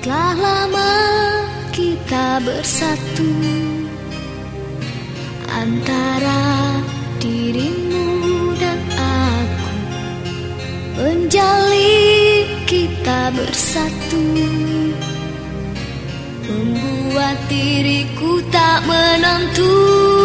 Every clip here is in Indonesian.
Telah lama kita bersatu Antara dirimu dan aku. Menjalin kita bersatu Membuat diriku tak menentu.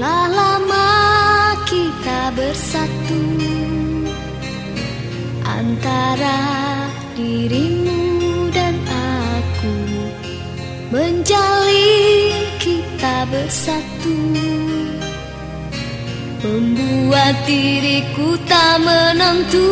Telah lama kita bersatu Antara dirimu dan aku. Menjalin kita bersatu Membuat diriku tak menentu